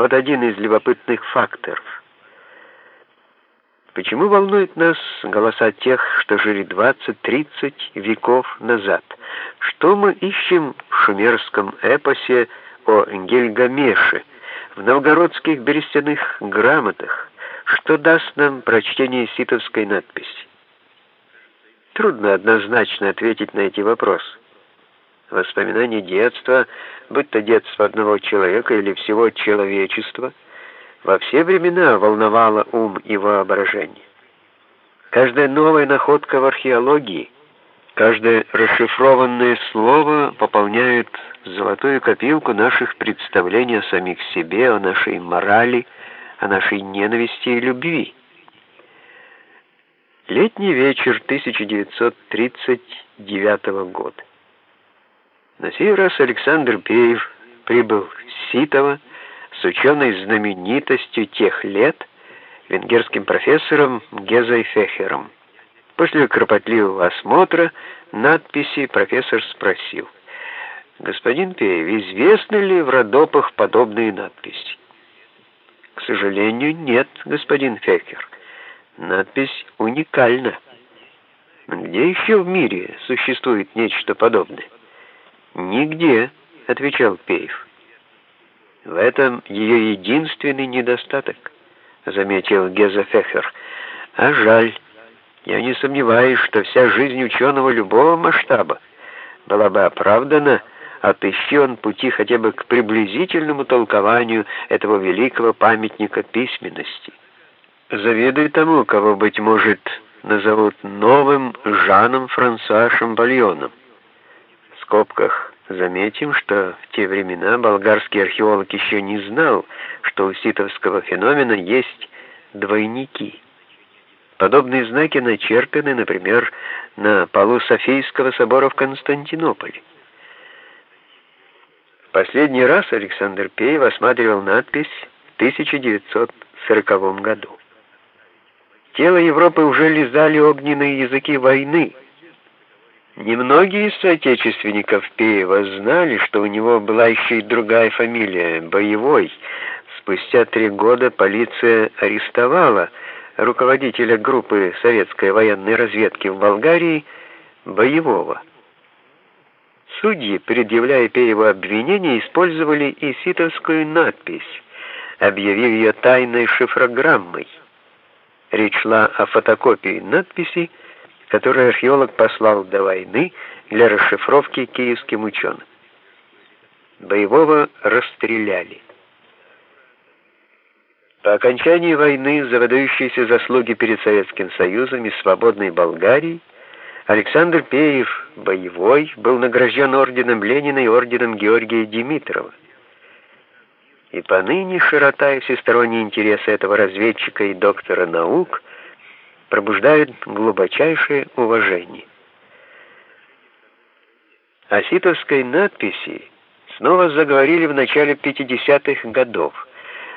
Вот один из любопытных факторов. Почему волнуют нас голоса тех, что жили 20-30 веков назад? Что мы ищем в шумерском эпосе о Гильгамеше, в новгородских берестяных грамотах? Что даст нам прочтение ситовской надписи? Трудно однозначно ответить на эти вопросы. Воспоминания детства, будь то детство одного человека или всего человечества, во все времена волновало ум и воображение. Каждая новая находка в археологии, каждое расшифрованное слово пополняет золотую копилку наших представлений о самих себе, о нашей морали, о нашей ненависти и любви. Летний вечер 1939 года. На сей раз Александр Пеев прибыл в Ситово с ученой знаменитостью тех лет, венгерским профессором Гезой Фехером. После кропотливого осмотра надписи профессор спросил, «Господин Пеев, известны ли в Родопах подобные надписи?» «К сожалению, нет, господин Фехер. Надпись уникальна. Где еще в мире существует нечто подобное?» «Нигде», — отвечал Пеев. «В этом ее единственный недостаток», — заметил Геза Фехер. «А жаль. Я не сомневаюсь, что вся жизнь ученого любого масштаба была бы оправдана, отыщи он пути хотя бы к приблизительному толкованию этого великого памятника письменности. Завидуй тому, кого, быть может, назовут новым Жаном Франсуа Шамбальоном скобках заметим, что в те времена болгарский археолог еще не знал, что у ситовского феномена есть двойники. Подобные знаки начерканы, например, на полу Софийского собора в Константинополе. Последний раз Александр Пеев осматривал надпись в 1940 году. Тело Европы уже лизали огненные языки войны, Немногие из соотечественников Пеева знали, что у него была еще и другая фамилия — Боевой. Спустя три года полиция арестовала руководителя группы советской военной разведки в Болгарии Боевого. Судьи, предъявляя Пееву обвинения, использовали и ситовскую надпись, объявив ее тайной шифрограммой. Речь шла о фотокопии надписи, который археолог послал до войны для расшифровки киевским ученым. Боевого расстреляли. По окончании войны за выдающиеся заслуги перед Советским Союзом и свободной Болгарией Александр Пеев, боевой, был награжден орденом Ленина и орденом Георгия Димитрова. И поныне широта и всесторонний интерес этого разведчика и доктора наук – пробуждают глубочайшее уважение. О ситовской надписи снова заговорили в начале 50-х годов.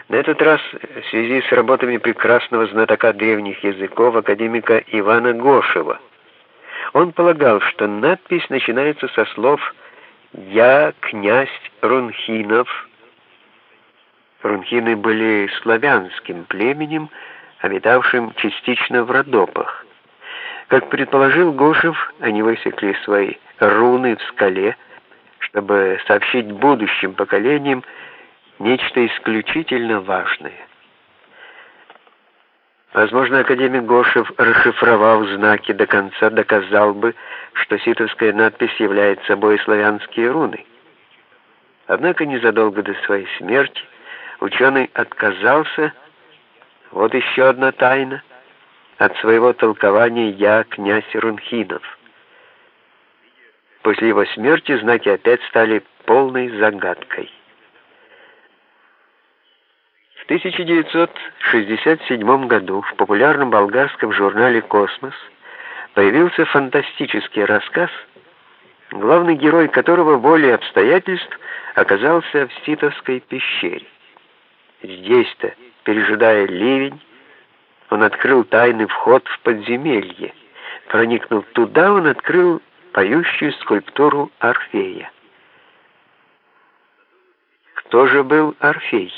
На этот раз в связи с работами прекрасного знатока древних языков академика Ивана Гошева. Он полагал, что надпись начинается со слов «Я князь Рунхинов». Рунхины были славянским племенем, обитавшим частично в Родопах. Как предположил Гошев, они высекли свои руны в скале, чтобы сообщить будущим поколениям нечто исключительно важное. Возможно, академик Гошев, расшифровав знаки до конца, доказал бы, что ситовская надпись является собой славянские руны. Однако незадолго до своей смерти ученый отказался вот еще одна тайна. От своего толкования я князь Рунхинов. После его смерти знаки опять стали полной загадкой. В 1967 году в популярном болгарском журнале «Космос» появился фантастический рассказ, главный герой которого волей обстоятельств оказался в Ситовской пещере. Здесь-то Пережидая ливень, он открыл тайный вход в подземелье. Проникнув туда, он открыл поющую скульптуру Орфея. Кто же был Орфей?